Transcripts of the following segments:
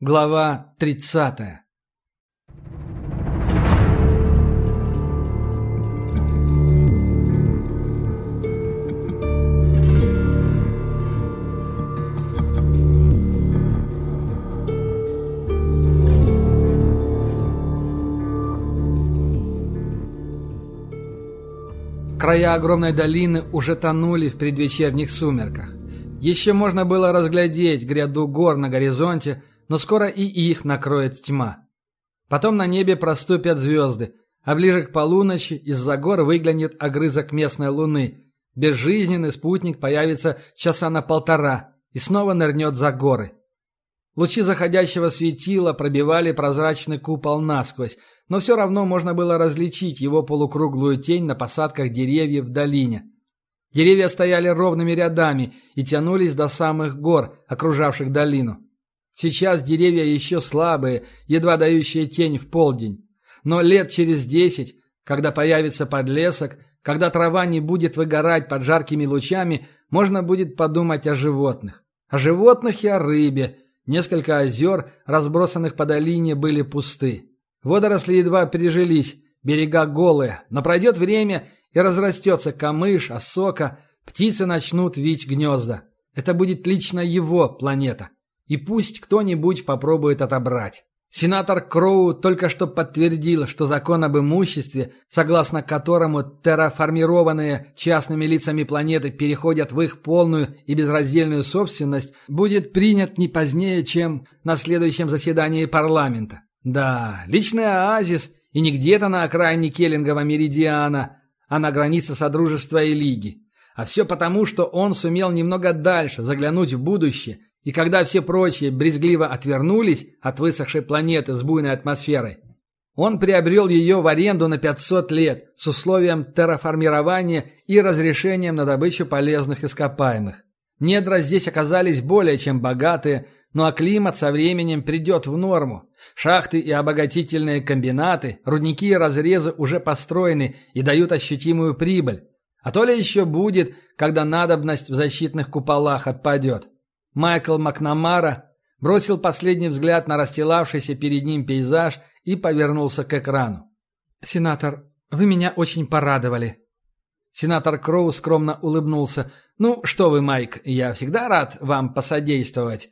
Глава 30. Края огромной долины уже тонули в предвечерних сумерках. Еще можно было разглядеть гряду гор на горизонте, но скоро и их накроет тьма. Потом на небе проступят звезды, а ближе к полуночи из-за гор выглянет огрызок местной луны. Безжизненный спутник появится часа на полтора и снова нырнет за горы. Лучи заходящего светила пробивали прозрачный купол насквозь, но все равно можно было различить его полукруглую тень на посадках деревьев в долине. Деревья стояли ровными рядами и тянулись до самых гор, окружавших долину. Сейчас деревья еще слабые, едва дающие тень в полдень. Но лет через десять, когда появится подлесок, когда трава не будет выгорать под жаркими лучами, можно будет подумать о животных. О животных и о рыбе. Несколько озер, разбросанных по долине, были пусты. Водоросли едва пережились, берега голые, но пройдет время, и разрастется камыш, осока, птицы начнут вить гнезда. Это будет лично его планета. И пусть кто-нибудь попробует отобрать. Сенатор Кроу только что подтвердил, что закон об имуществе, согласно которому терраформированные частными лицами планеты переходят в их полную и безраздельную собственность, будет принят не позднее, чем на следующем заседании парламента. Да, личный оазис и не где-то на окраине Келлингова меридиана, а на границе Содружества и Лиги. А все потому, что он сумел немного дальше заглянуть в будущее и когда все прочие брезгливо отвернулись от высохшей планеты с буйной атмосферой, он приобрел ее в аренду на 500 лет с условием терраформирования и разрешением на добычу полезных ископаемых. Недра здесь оказались более чем богатые, ну а климат со временем придет в норму. Шахты и обогатительные комбинаты, рудники и разрезы уже построены и дают ощутимую прибыль. А то ли еще будет, когда надобность в защитных куполах отпадет. Майкл Макнамара бросил последний взгляд на расстилавшийся перед ним пейзаж и повернулся к экрану. «Сенатор, вы меня очень порадовали». Сенатор Кроу скромно улыбнулся. «Ну, что вы, Майк, я всегда рад вам посодействовать».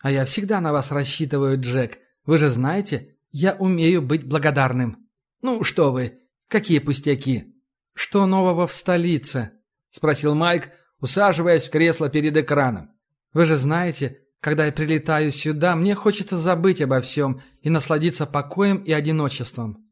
«А я всегда на вас рассчитываю, Джек. Вы же знаете, я умею быть благодарным». «Ну, что вы, какие пустяки?» «Что нового в столице?» — спросил Майк, усаживаясь в кресло перед экраном. Вы же знаете, когда я прилетаю сюда, мне хочется забыть обо всем и насладиться покоем и одиночеством.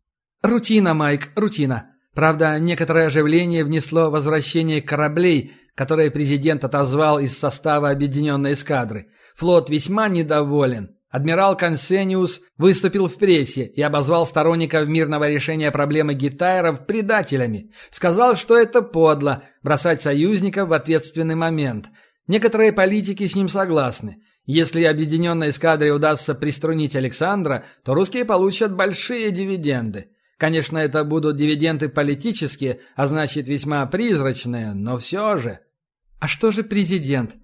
Рутина, Майк, рутина. Правда, некоторое оживление внесло возвращение кораблей, которые президент отозвал из состава объединенной эскадры. Флот весьма недоволен. Адмирал Консениус выступил в прессе и обозвал сторонников мирного решения проблемы гитайров предателями. Сказал, что это подло – бросать союзников в ответственный момент – Некоторые политики с ним согласны. Если объединенной эскадре удастся приструнить Александра, то русские получат большие дивиденды. Конечно, это будут дивиденды политические, а значит весьма призрачные, но все же. А что же президент?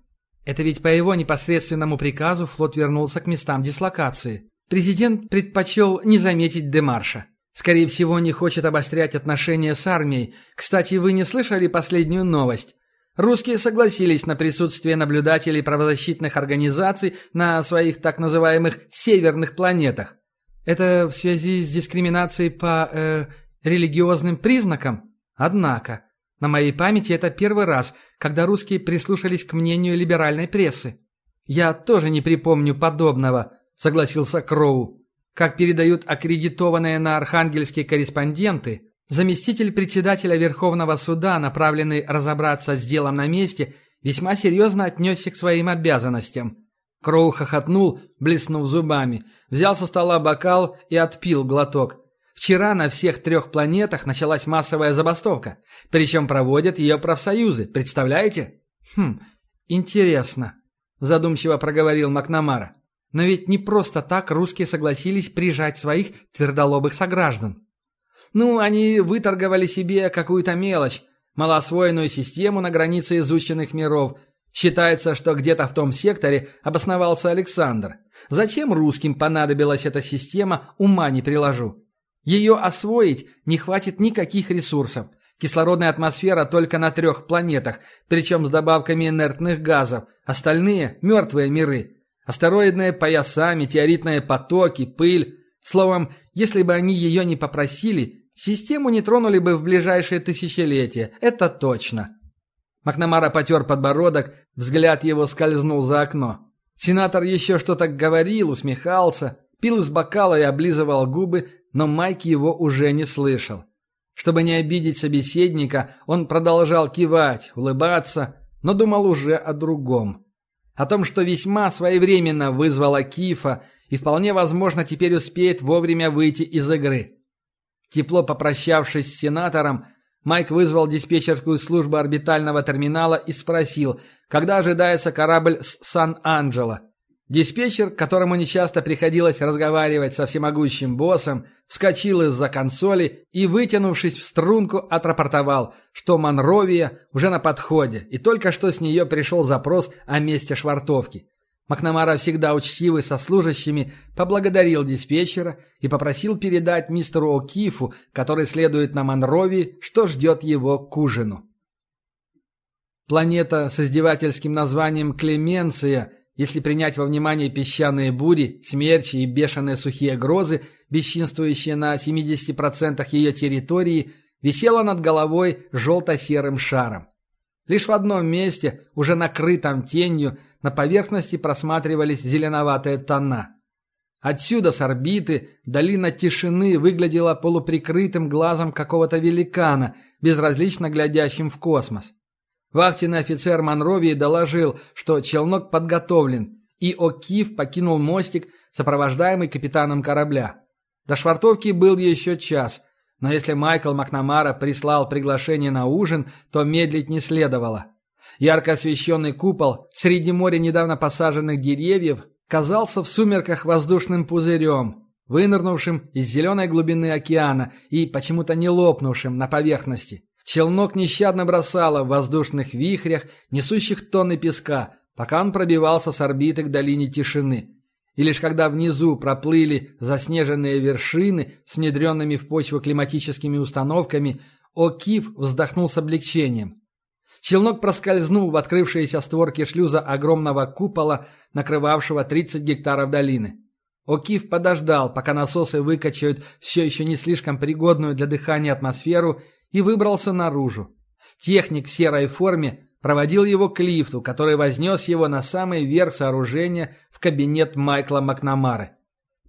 Это ведь по его непосредственному приказу флот вернулся к местам дислокации. Президент предпочел не заметить демарша. Скорее всего, не хочет обострять отношения с армией. Кстати, вы не слышали последнюю новость? Русские согласились на присутствие наблюдателей правозащитных организаций на своих так называемых «северных планетах». Это в связи с дискриминацией по э, религиозным признакам? Однако, на моей памяти это первый раз, когда русские прислушались к мнению либеральной прессы. Я тоже не припомню подобного, согласился Кроу. Как передают аккредитованные на Архангельские корреспонденты, Заместитель председателя Верховного суда, направленный разобраться с делом на месте, весьма серьезно отнесся к своим обязанностям. Кроу хохотнул, блеснув зубами, взял со стола бокал и отпил глоток. Вчера на всех трех планетах началась массовая забастовка, причем проводят ее профсоюзы, представляете? Хм, интересно, задумчиво проговорил Макнамара. Но ведь не просто так русские согласились прижать своих твердолобых сограждан. Ну, они выторговали себе какую-то мелочь, малоосвоенную систему на границе изученных миров. Считается, что где-то в том секторе обосновался Александр. Зачем русским понадобилась эта система, ума не приложу. Ее освоить не хватит никаких ресурсов. Кислородная атмосфера только на трех планетах, причем с добавками инертных газов. Остальные – мертвые миры. Астероидные пояса, метеоритные потоки, пыль. Словом, если бы они ее не попросили, систему не тронули бы в ближайшие тысячелетия. Это точно. Макнамара потер подбородок, взгляд его скользнул за окно. Сенатор еще что-то говорил, усмехался, пил из бокала и облизывал губы, но Майк его уже не слышал. Чтобы не обидеть собеседника, он продолжал кивать, улыбаться, но думал уже о другом. О том, что весьма своевременно вызвала Кифа и вполне возможно теперь успеет вовремя выйти из игры. Тепло попрощавшись с сенатором, Майк вызвал диспетчерскую службу орбитального терминала и спросил, когда ожидается корабль с Сан-Анджело. Диспетчер, которому нечасто приходилось разговаривать со всемогущим боссом, вскочил из-за консоли и, вытянувшись в струнку, отрапортовал, что Монровия уже на подходе, и только что с нее пришел запрос о месте швартовки. Макнамара, всегда учтивый со служащими, поблагодарил диспетчера и попросил передать мистеру О'Кифу, который следует на Монрови, что ждет его к ужину. Планета с издевательским названием Клеменция, если принять во внимание песчаные бури, смерчи и бешеные сухие грозы, бесчинствующие на 70% ее территории, висела над головой желто-серым шаром. Лишь в одном месте, уже накрытом тенью, на поверхности просматривались зеленоватые тона. Отсюда с орбиты долина тишины выглядела полуприкрытым глазом какого-то великана, безразлично глядящим в космос. Вахтенный офицер Монровии доложил, что челнок подготовлен, и О'Кив покинул мостик, сопровождаемый капитаном корабля. До швартовки был еще час, но если Майкл Макнамара прислал приглашение на ужин, то медлить не следовало. Ярко освещенный купол среди моря недавно посаженных деревьев казался в сумерках воздушным пузырем, вынырнувшим из зеленой глубины океана и почему-то не лопнувшим на поверхности. Челнок нещадно бросало в воздушных вихрях, несущих тонны песка, пока он пробивался с орбиты к долине тишины. И лишь когда внизу проплыли заснеженные вершины с внедренными в почву климатическими установками, О'Кив вздохнул с облегчением. Челнок проскользнул в открывшиеся створки шлюза огромного купола, накрывавшего 30 гектаров долины. Окиф подождал, пока насосы выкачают все еще не слишком пригодную для дыхания атмосферу, и выбрался наружу. Техник в серой форме проводил его к лифту, который вознес его на самый верх сооружения в кабинет Майкла Макнамары.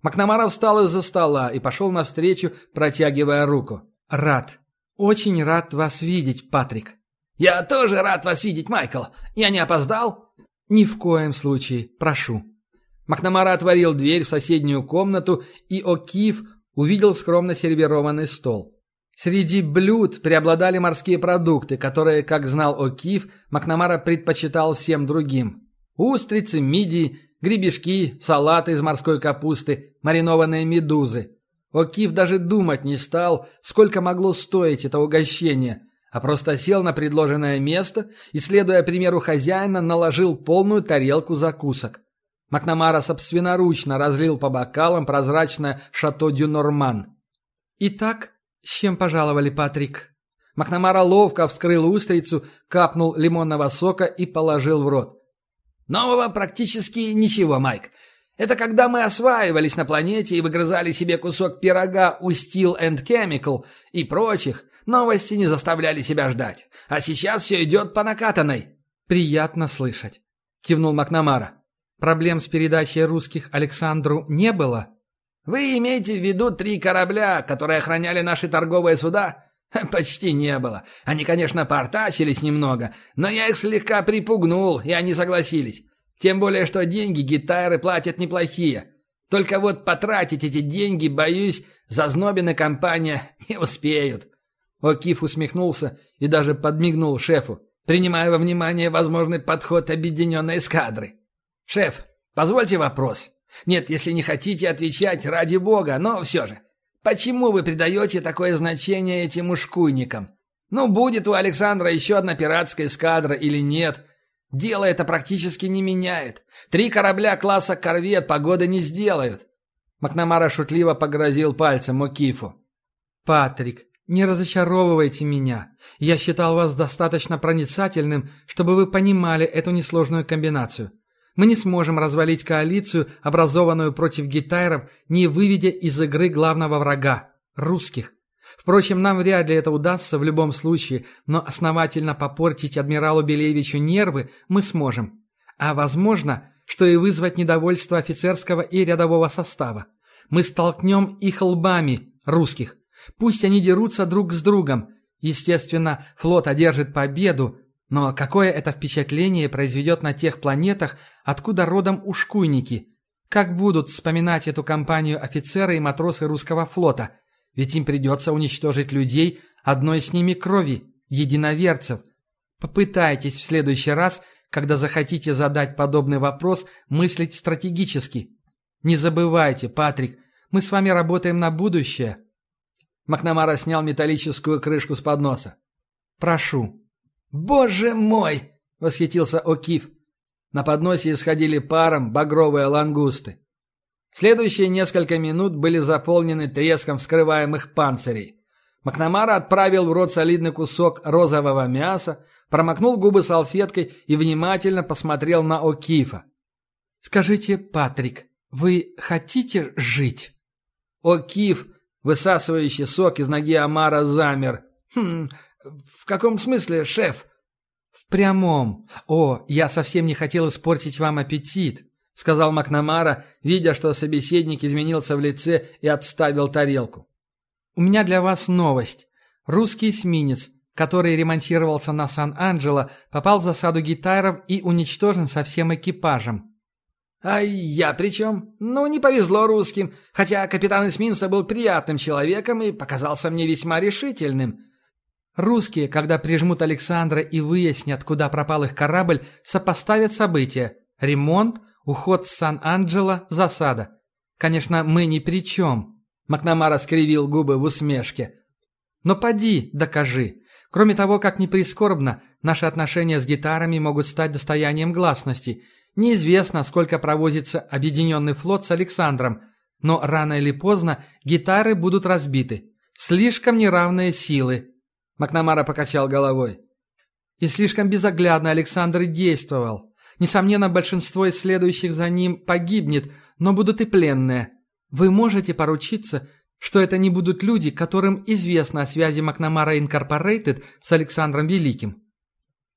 Макнамара встал из-за стола и пошел навстречу, протягивая руку. «Рад. Очень рад вас видеть, Патрик». «Я тоже рад вас видеть, Майкл. Я не опоздал?» «Ни в коем случае. Прошу». Макнамара отворил дверь в соседнюю комнату, и О'Кив увидел скромно сервированный стол. Среди блюд преобладали морские продукты, которые, как знал О'Кив, Макнамара предпочитал всем другим. Устрицы, мидии, гребешки, салаты из морской капусты, маринованные медузы. О'Кив даже думать не стал, сколько могло стоить это угощение – а просто сел на предложенное место и, следуя примеру хозяина, наложил полную тарелку закусок. Макнамара собственноручно разлил по бокалам прозрачное «Шато Дю Норман». «Итак, с чем пожаловали, Патрик?» Макнамара ловко вскрыл устрицу, капнул лимонного сока и положил в рот. «Нового практически ничего, Майк. Это когда мы осваивались на планете и выгрызали себе кусок пирога у Steel and Chemical и прочих, Новости не заставляли себя ждать. А сейчас все идет по накатанной». «Приятно слышать», — кивнул Макнамара. «Проблем с передачей русских Александру не было?» «Вы имеете в виду три корабля, которые охраняли наши торговые суда?» «Почти не было. Они, конечно, портачились немного, но я их слегка припугнул, и они согласились. Тем более, что деньги гитары платят неплохие. Только вот потратить эти деньги, боюсь, зазнобина компания не успеют. О'Кив усмехнулся и даже подмигнул шефу, принимая во внимание возможный подход объединенной эскадры. «Шеф, позвольте вопрос. Нет, если не хотите отвечать, ради бога, но все же. Почему вы придаете такое значение этим ушкуйникам? Ну, будет у Александра еще одна пиратская эскадра или нет? Дело это практически не меняет. Три корабля класса корвет погоды не сделают. Макнамара шутливо погрозил пальцем О'Кифу. «Патрик, не разочаровывайте меня. Я считал вас достаточно проницательным, чтобы вы понимали эту несложную комбинацию. Мы не сможем развалить коалицию, образованную против гитайров, не выведя из игры главного врага – русских. Впрочем, нам вряд ли это удастся в любом случае, но основательно попортить адмиралу Белевичу нервы мы сможем. А возможно, что и вызвать недовольство офицерского и рядового состава. Мы столкнем их лбами, русских. Пусть они дерутся друг с другом. Естественно, флот одержит победу, но какое это впечатление произведет на тех планетах, откуда родом ушкуйники? Как будут вспоминать эту кампанию офицеры и матросы русского флота? Ведь им придется уничтожить людей одной с ними крови, единоверцев. Попытайтесь в следующий раз, когда захотите задать подобный вопрос, мыслить стратегически. Не забывайте, Патрик, мы с вами работаем на будущее. Макнамара снял металлическую крышку с подноса. «Прошу». «Боже мой!» — восхитился О'Кив. На подносе исходили паром багровые лангусты. Следующие несколько минут были заполнены треском вскрываемых панцирей. Макнамара отправил в рот солидный кусок розового мяса, промокнул губы салфеткой и внимательно посмотрел на О'Кифа. «Скажите, Патрик, вы хотите жить?» О'Киф Высасывающий сок из ноги Амара замер. «Хм, в каком смысле, шеф?» «В прямом. О, я совсем не хотел испортить вам аппетит», — сказал Макнамара, видя, что собеседник изменился в лице и отставил тарелку. «У меня для вас новость. Русский эсминец, который ремонтировался на Сан-Анджело, попал в засаду гитаров и уничтожен со всем экипажем. «А я при чем? Ну, не повезло русским, хотя капитан эсминца был приятным человеком и показался мне весьма решительным». Русские, когда прижмут Александра и выяснят, куда пропал их корабль, сопоставят события. Ремонт, уход с Сан-Анджело, засада. Конечно, мы ни при чем. Макнамара скривил губы в усмешке. Но поди, докажи. Кроме того, как ни прискорбно, наши отношения с гитарами могут стать достоянием гласности – Неизвестно, сколько провозится объединенный флот с Александром, но рано или поздно гитары будут разбиты. Слишком неравные силы. Макнамара покачал головой. И слишком безоглядно Александр действовал. Несомненно, большинство из следующих за ним погибнет, но будут и пленные. Вы можете поручиться, что это не будут люди, которым известно о связи Макнамара Инкорпорейтед с Александром Великим?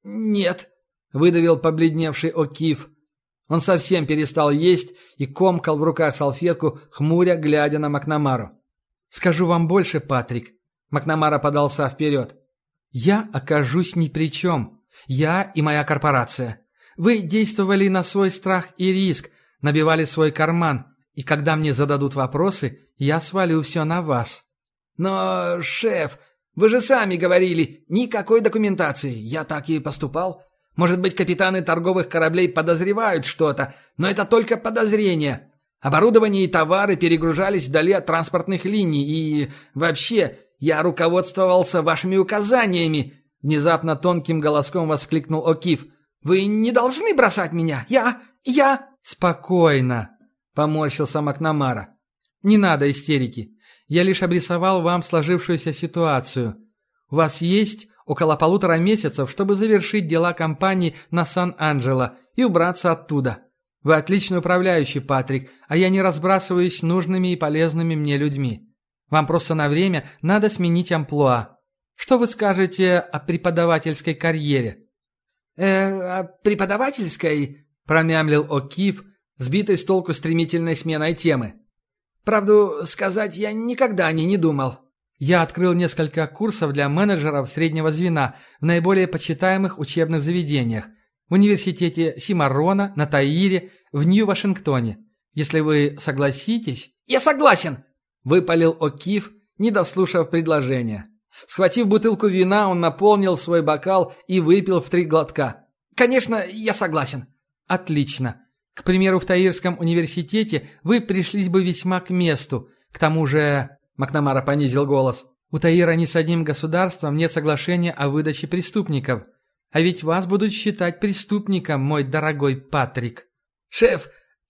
«Нет», — выдавил побледневший О'Кив. Он совсем перестал есть и комкал в руках салфетку, хмуря, глядя на Макнамару. «Скажу вам больше, Патрик». Макнамара подался вперед. «Я окажусь ни при чем. Я и моя корпорация. Вы действовали на свой страх и риск, набивали свой карман, и когда мне зададут вопросы, я свалю все на вас». «Но, шеф, вы же сами говорили, никакой документации. Я так и поступал. Может быть, капитаны торговых кораблей подозревают что-то, но это только подозрение. Оборудование и товары перегружались вдали от транспортных линий, и вообще, я руководствовался вашими указаниями. Внезапно тонким голоском воскликнул О'Кив. «Вы не должны бросать меня! Я... я...» «Спокойно!» — поморщился Макнамара. «Не надо истерики. Я лишь обрисовал вам сложившуюся ситуацию. У вас есть около полутора месяцев, чтобы завершить дела компании на Сан-Анджело и убраться оттуда. Вы отличный управляющий, Патрик, а я не разбрасываюсь нужными и полезными мне людьми. Вам просто на время надо сменить амплуа. Что вы скажете о преподавательской карьере?» «Э, о преподавательской?» – промямлил О'Кив, сбитый с толку стремительной сменой темы. «Правду сказать, я никогда о ней не думал. Я открыл несколько курсов для менеджеров среднего звена в наиболее почитаемых учебных заведениях. В университете Симарона, на Таире, в Нью-Вашингтоне. Если вы согласитесь... «Я согласен!» – выпалил О'Кив, не дослушав предложения. Схватив бутылку вина, он наполнил свой бокал и выпил в три глотка. «Конечно, я согласен». «Отлично. К примеру, в Таирском университете вы пришлись бы весьма к месту. К тому же Макнамара понизил голос. «У Таира ни с одним государством нет соглашения о выдаче преступников. А ведь вас будут считать преступником, мой дорогой Патрик». «Шеф,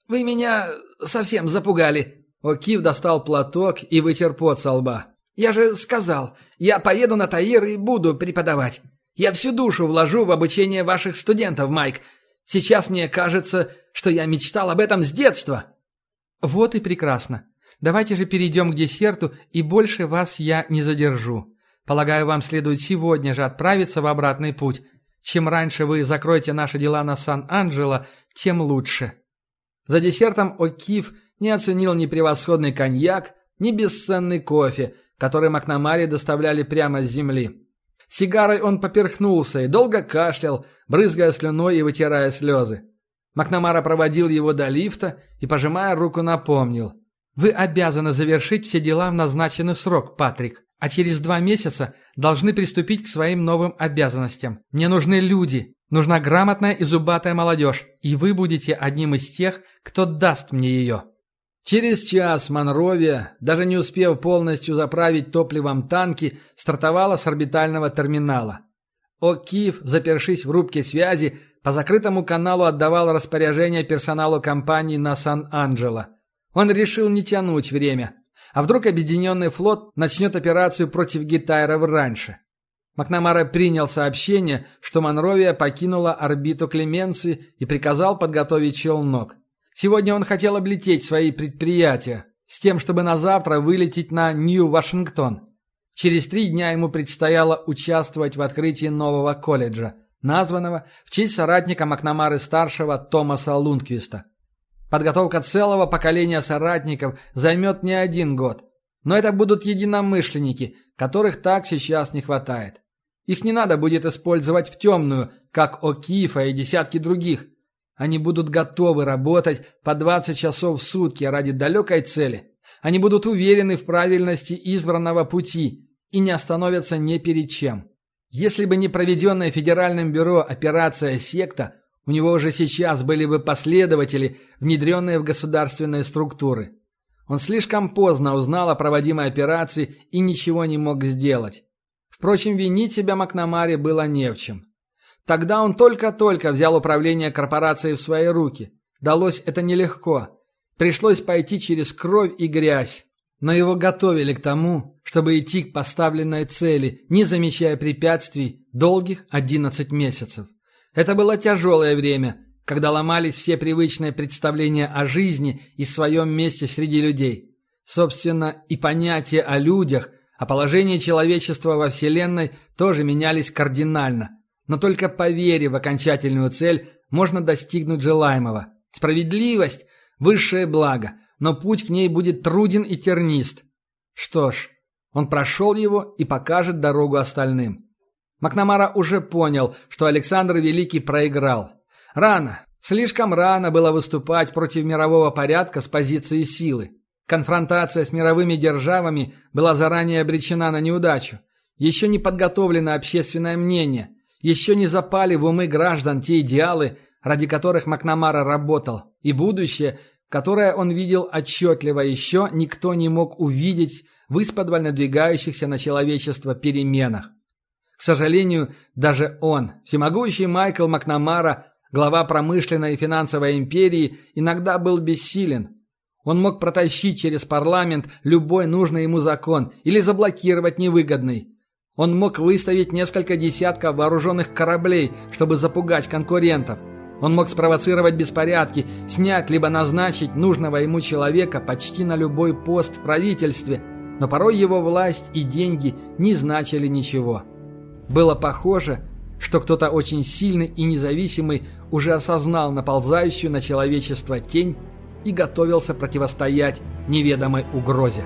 вы меня совсем запугали». О'Кив достал платок и вытер пот со лба. «Я же сказал, я поеду на Таир и буду преподавать. Я всю душу вложу в обучение ваших студентов, Майк. Сейчас мне кажется, что я мечтал об этом с детства». «Вот и прекрасно. Давайте же перейдем к десерту, и больше вас я не задержу. Полагаю, вам следует сегодня же отправиться в обратный путь. Чем раньше вы закроете наши дела на Сан-Анджело, тем лучше». За десертом О'Кив не оценил ни превосходный коньяк, ни бесценный кофе, который Макнамаре доставляли прямо с земли. Сигарой он поперхнулся и долго кашлял, брызгая слюной и вытирая слезы. Макнамара проводил его до лифта и, пожимая руку, напомнил. «Вы обязаны завершить все дела в назначенный срок, Патрик, а через два месяца должны приступить к своим новым обязанностям. Мне нужны люди, нужна грамотная и зубатая молодежь, и вы будете одним из тех, кто даст мне ее». Через час Монровия, даже не успев полностью заправить топливом танки, стартовала с орбитального терминала. О'Кив, запершись в рубке связи, по закрытому каналу отдавал распоряжение персоналу компании на Сан-Анджело. Он решил не тянуть время. А вдруг Объединенный флот начнет операцию против Гитайров раньше? Макнамара принял сообщение, что Монровия покинула орбиту Клеменции и приказал подготовить челнок. Сегодня он хотел облететь свои предприятия, с тем, чтобы на завтра вылететь на Нью-Вашингтон. Через три дня ему предстояло участвовать в открытии нового колледжа, названного в честь соратника Макнамары-старшего Томаса Лундквиста. Подготовка целого поколения соратников займет не один год. Но это будут единомышленники, которых так сейчас не хватает. Их не надо будет использовать в темную, как О'Кифа и десятки других – они будут готовы работать по 20 часов в сутки ради далекой цели. Они будут уверены в правильности избранного пути и не остановятся ни перед чем. Если бы не проведенная Федеральным бюро операция «Секта», у него уже сейчас были бы последователи, внедренные в государственные структуры. Он слишком поздно узнал о проводимой операции и ничего не мог сделать. Впрочем, винить себя Макнамаре было не в чем. Тогда он только-только взял управление корпорацией в свои руки. Далось это нелегко. Пришлось пойти через кровь и грязь. Но его готовили к тому, чтобы идти к поставленной цели, не замечая препятствий, долгих 11 месяцев. Это было тяжелое время, когда ломались все привычные представления о жизни и своем месте среди людей. Собственно, и понятия о людях, о положении человечества во Вселенной тоже менялись кардинально. Но только по вере в окончательную цель можно достигнуть желаемого. Справедливость – высшее благо, но путь к ней будет труден и тернист. Что ж, он прошел его и покажет дорогу остальным. Макнамара уже понял, что Александр Великий проиграл. Рано, слишком рано было выступать против мирового порядка с позиции силы. Конфронтация с мировыми державами была заранее обречена на неудачу. Еще не подготовлено общественное мнение – еще не запали в умы граждан те идеалы, ради которых Макнамара работал, и будущее, которое он видел отчетливо еще, никто не мог увидеть в исподволь надвигающихся на человечество переменах. К сожалению, даже он, всемогущий Майкл Макнамара, глава промышленной и финансовой империи, иногда был бессилен. Он мог протащить через парламент любой нужный ему закон или заблокировать невыгодный. Он мог выставить несколько десятков вооруженных кораблей, чтобы запугать конкурентов. Он мог спровоцировать беспорядки, снять либо назначить нужного ему человека почти на любой пост в правительстве, но порой его власть и деньги не значили ничего. Было похоже, что кто-то очень сильный и независимый уже осознал наползающую на человечество тень и готовился противостоять неведомой угрозе.